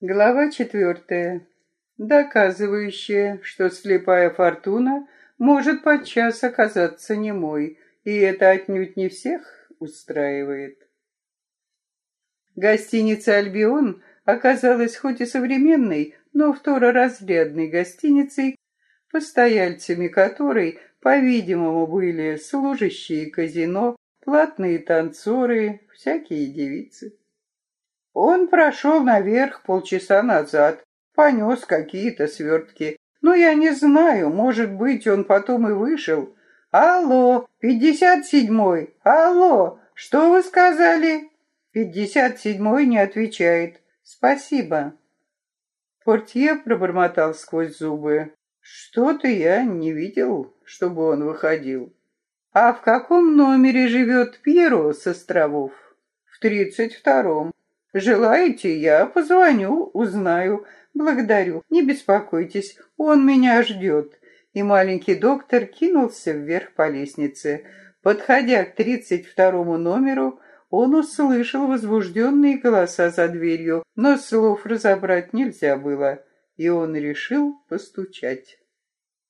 Глава четвертая. Доказывающая, что слепая фортуна может подчас оказаться немой, и это отнюдь не всех устраивает. Гостиница «Альбион» оказалась хоть и современной, но второразрядной гостиницей, постояльцами которой, по-видимому, были служащие казино, платные танцоры, всякие девицы. Он прошел наверх полчаса назад, понес какие-то свертки. Но я не знаю, может быть, он потом и вышел. Алло, пятьдесят седьмой, алло, что вы сказали? Пятьдесят седьмой не отвечает. Спасибо. Портье пробормотал сквозь зубы. Что-то я не видел, чтобы он выходил. А в каком номере живет Пьеро с островов? В тридцать втором. Желаете, я позвоню, узнаю. Благодарю, не беспокойтесь, он меня ждет. И маленький доктор кинулся вверх по лестнице. Подходя к тридцать второму номеру, он услышал возбужденные голоса за дверью, но слов разобрать нельзя было, и он решил постучать.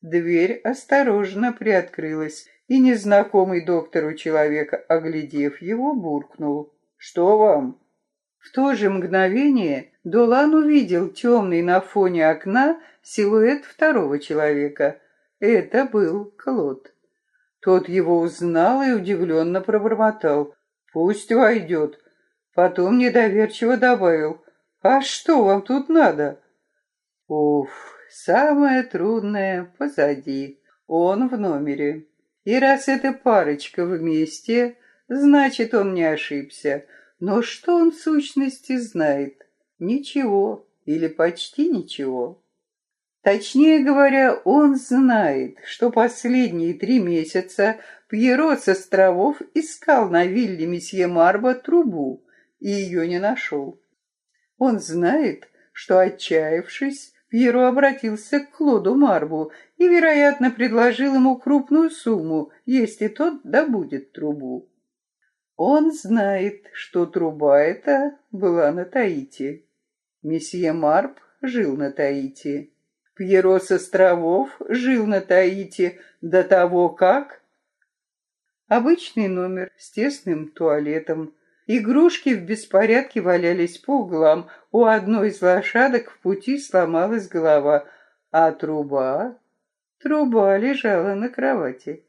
Дверь осторожно приоткрылась, и незнакомый доктору человека, оглядев его, буркнул. «Что вам?» В то же мгновение Долан увидел темный на фоне окна силуэт второго человека. Это был Клод. Тот его узнал и удивленно пробормотал. «Пусть войдет». Потом недоверчиво добавил. «А что вам тут надо?» Уф, самое трудное позади. Он в номере. И раз эта парочка вместе, значит, он не ошибся. Но что он в сущности знает? Ничего или почти ничего. Точнее говоря, он знает, что последние три месяца Пьеро с островов искал на вилле месье Марба трубу и ее не нашел. Он знает, что, отчаявшись, Пьеро обратился к Клоду Марбу и, вероятно, предложил ему крупную сумму, если тот добудет трубу. Он знает, что труба эта была на Таити. Месье Марп жил на Таити. Пьеро с островов жил на Таити до того, как... Обычный номер с тесным туалетом. Игрушки в беспорядке валялись по углам. У одной из лошадок в пути сломалась голова, а труба... Труба лежала на кровати.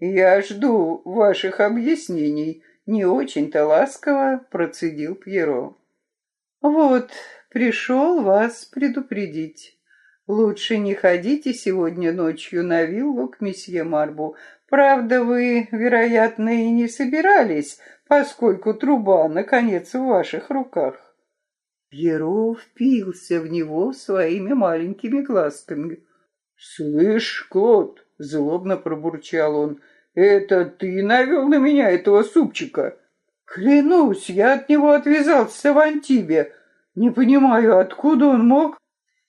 «Я жду ваших объяснений», — не очень-то ласково процедил Пьеро. «Вот, пришел вас предупредить. Лучше не ходите сегодня ночью на виллу к месье Марбу. Правда, вы, вероятно, и не собирались, поскольку труба, наконец, в ваших руках». Пьеро впился в него своими маленькими глазками. «Слышь, кот!» — злобно пробурчал он. Это ты навел на меня этого супчика? Клянусь, я от него отвязался в Антибе. Не понимаю, откуда он мог...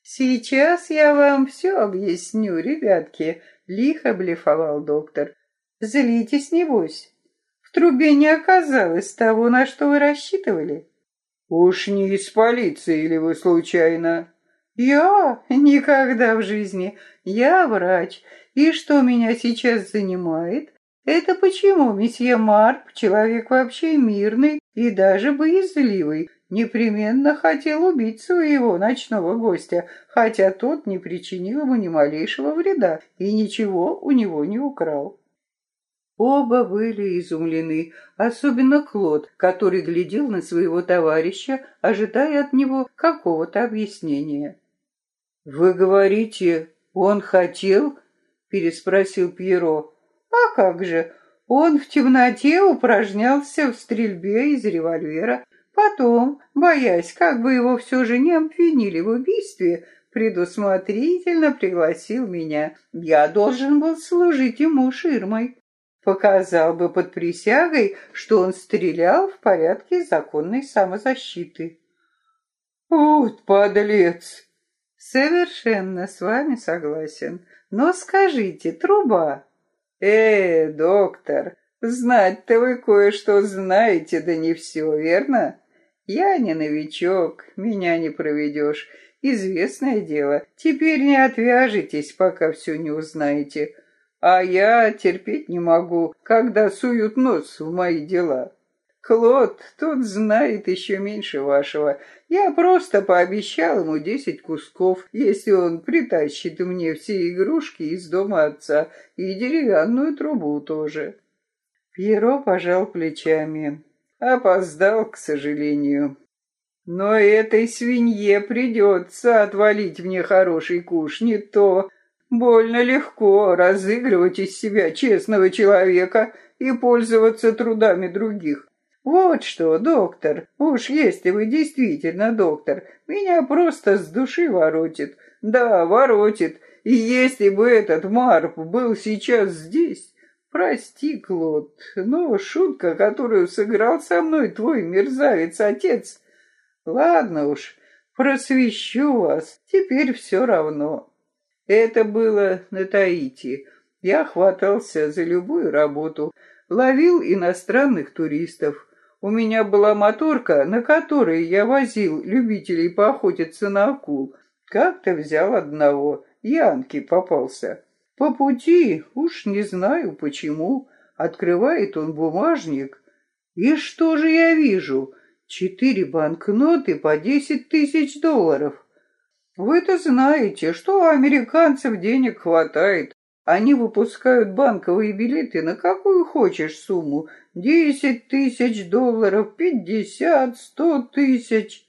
Сейчас я вам все объясню, ребятки, лихо блефовал доктор. Злитесь, небось. В трубе не оказалось того, на что вы рассчитывали. Уж не из полиции или вы случайно? Я? Никогда в жизни. Я врач. И что меня сейчас занимает? Это почему месье Марк, человек вообще мирный и даже боязливый, непременно хотел убить своего ночного гостя, хотя тот не причинил ему ни малейшего вреда и ничего у него не украл. Оба были изумлены, особенно Клод, который глядел на своего товарища, ожидая от него какого-то объяснения. «Вы говорите, он хотел?» — переспросил Пьеро. А как же, он в темноте упражнялся в стрельбе из револьвера. Потом, боясь, как бы его все же не обвинили в убийстве, предусмотрительно пригласил меня. Я должен был служить ему ширмой. Показал бы под присягой, что он стрелял в порядке законной самозащиты. Вот подлец! Совершенно с вами согласен. Но скажите, труба, «Э, доктор, знать-то вы кое-что знаете, да не все, верно? Я не новичок, меня не проведешь. Известное дело. Теперь не отвяжетесь, пока все не узнаете. А я терпеть не могу, когда суют нос в мои дела. Клод, тот знает еще меньше вашего. Я просто пообещал ему десять кусков, если он притащит мне все игрушки из дома отца и деревянную трубу тоже. Пьеро пожал плечами. Опоздал, к сожалению. Но этой свинье придется отвалить мне хороший куш, не то... Больно легко разыгрывать из себя честного человека и пользоваться трудами других. Вот что, доктор, уж если вы действительно доктор, меня просто с души воротит. Да, воротит. И если бы этот Марп был сейчас здесь... Прости, Клод, но шутка, которую сыграл со мной твой мерзавец-отец... Ладно уж, просвещу вас, теперь все равно. Это было на Таити. Я хватался за любую работу, ловил иностранных туристов. У меня была моторка, на которой я возил любителей поохотиться на акул. Как-то взял одного, Янки попался. По пути, уж не знаю почему, открывает он бумажник. И что же я вижу? Четыре банкноты по десять тысяч долларов. Вы-то знаете, что у американцев денег хватает. Они выпускают банковые билеты на какую хочешь сумму. Десять тысяч долларов, пятьдесят, сто тысяч.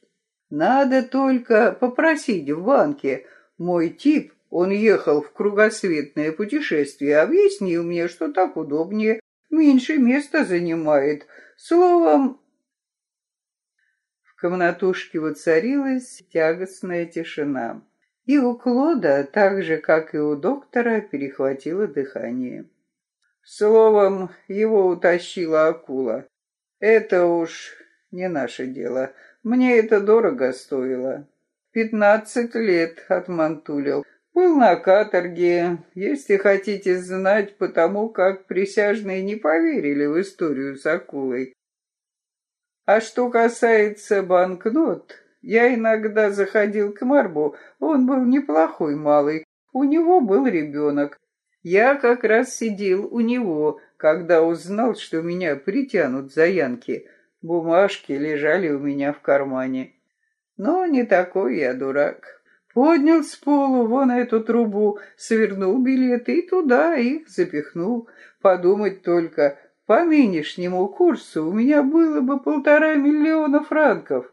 Надо только попросить в банке. Мой тип, он ехал в кругосветное путешествие, объяснил мне, что так удобнее, меньше места занимает. Словом, комнатушке воцарилась тягостная тишина. И у Клода, так же, как и у доктора, перехватило дыхание. Словом, его утащила акула. Это уж не наше дело. Мне это дорого стоило. Пятнадцать лет отмантулил. Был на каторге, если хотите знать, потому как присяжные не поверили в историю с акулой. А что касается банкнот, я иногда заходил к Марбу, он был неплохой малый, у него был ребенок. Я как раз сидел у него, когда узнал, что меня притянут за янки. Бумажки лежали у меня в кармане. Но не такой я дурак. Поднял с полу вон эту трубу, свернул билеты и туда их запихнул. Подумать только, по нынешнему курсу у меня было бы полтора миллиона франков.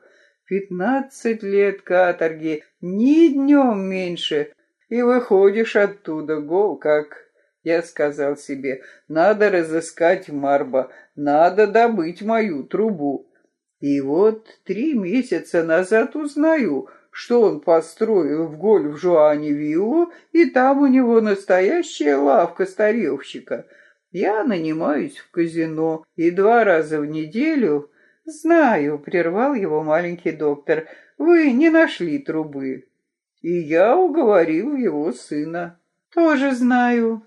Пятнадцать лет каторги, ни днем меньше. И выходишь оттуда гол как... Я сказал себе, надо разыскать Марба, надо добыть мою трубу. И вот три месяца назад узнаю, что он построил в гольф-жуане виллу, и там у него настоящая лавка старевщика — я нанимаюсь в казино и два раза в неделю... Знаю, прервал его маленький доктор, вы не нашли трубы. И я уговорил его сына. Тоже знаю.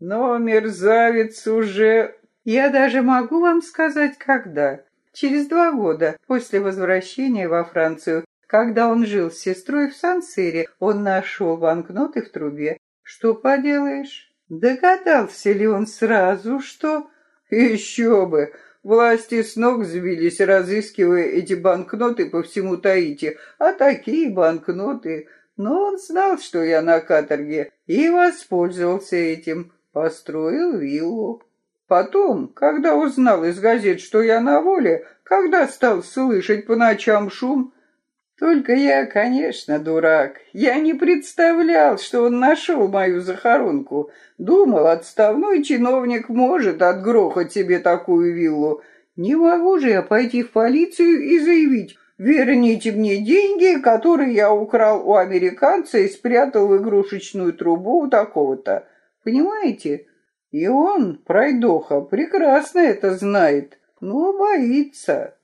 Но мерзавец уже... Я даже могу вам сказать, когда. Через два года после возвращения во Францию, когда он жил с сестрой в Сан-Сире, он нашел банкноты в трубе. Что поделаешь? Догадался ли он сразу, что... Еще бы! Власти с ног сбились, разыскивая эти банкноты по всему Таити, а такие банкноты... Но он знал, что я на каторге, и воспользовался этим, построил виллу. Потом, когда узнал из газет, что я на воле, когда стал слышать по ночам шум, только я, конечно, дурак. Я не представлял, что он нашел мою захоронку. Думал, отставной чиновник может отгрохать себе такую виллу. Не могу же я пойти в полицию и заявить, верните мне деньги, которые я украл у американца и спрятал в игрушечную трубу у такого-то. Понимаете? И он, пройдоха, прекрасно это знает, но боится.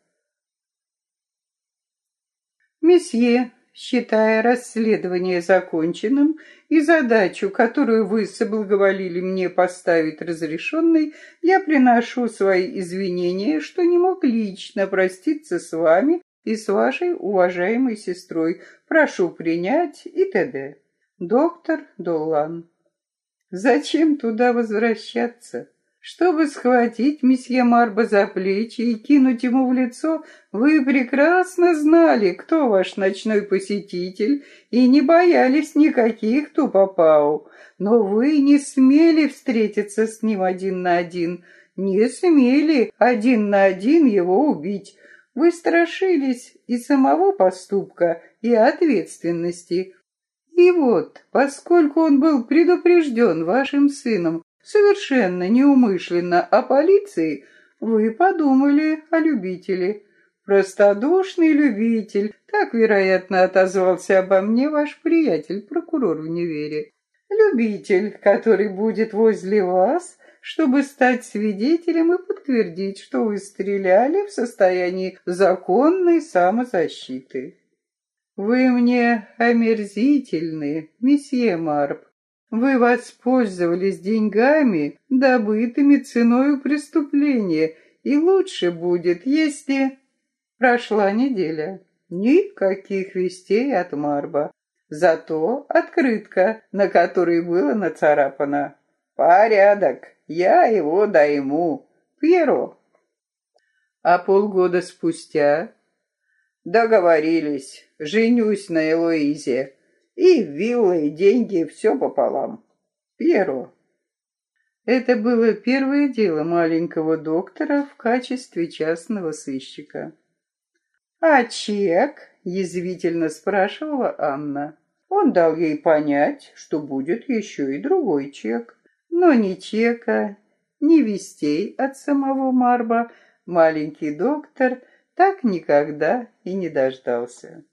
Месье, считая расследование законченным и задачу, которую вы соблаговолили мне поставить разрешенной, я приношу свои извинения, что не мог лично проститься с вами и с вашей уважаемой сестрой. Прошу принять и т.д. Доктор Долан. Зачем туда возвращаться? Чтобы схватить месье Марба за плечи и кинуть ему в лицо, вы прекрасно знали, кто ваш ночной посетитель, и не боялись никаких тупопау. Но вы не смели встретиться с ним один на один, не смели один на один его убить. Вы страшились и самого поступка, и ответственности. И вот, поскольку он был предупрежден вашим сыном совершенно неумышленно о полиции, вы подумали о любителе. Простодушный любитель, так, вероятно, отозвался обо мне ваш приятель, прокурор в универе. Любитель, который будет возле вас, чтобы стать свидетелем и подтвердить, что вы стреляли в состоянии законной самозащиты. Вы мне омерзительны, месье Марп. Вы воспользовались деньгами, добытыми ценой преступления, и лучше будет, если... Прошла неделя. Никаких вестей от Марба. Зато открытка, на которой было нацарапано «Порядок, я его дайму, Пьеро». А полгода спустя договорились, женюсь на Элоизе, и вилла, и деньги, все пополам. Пьеро. Это было первое дело маленького доктора в качестве частного сыщика. «А чек?» — язвительно спрашивала Анна. Он дал ей понять, что будет еще и другой чек. Но ни чека, ни вестей от самого Марба маленький доктор так никогда и не дождался.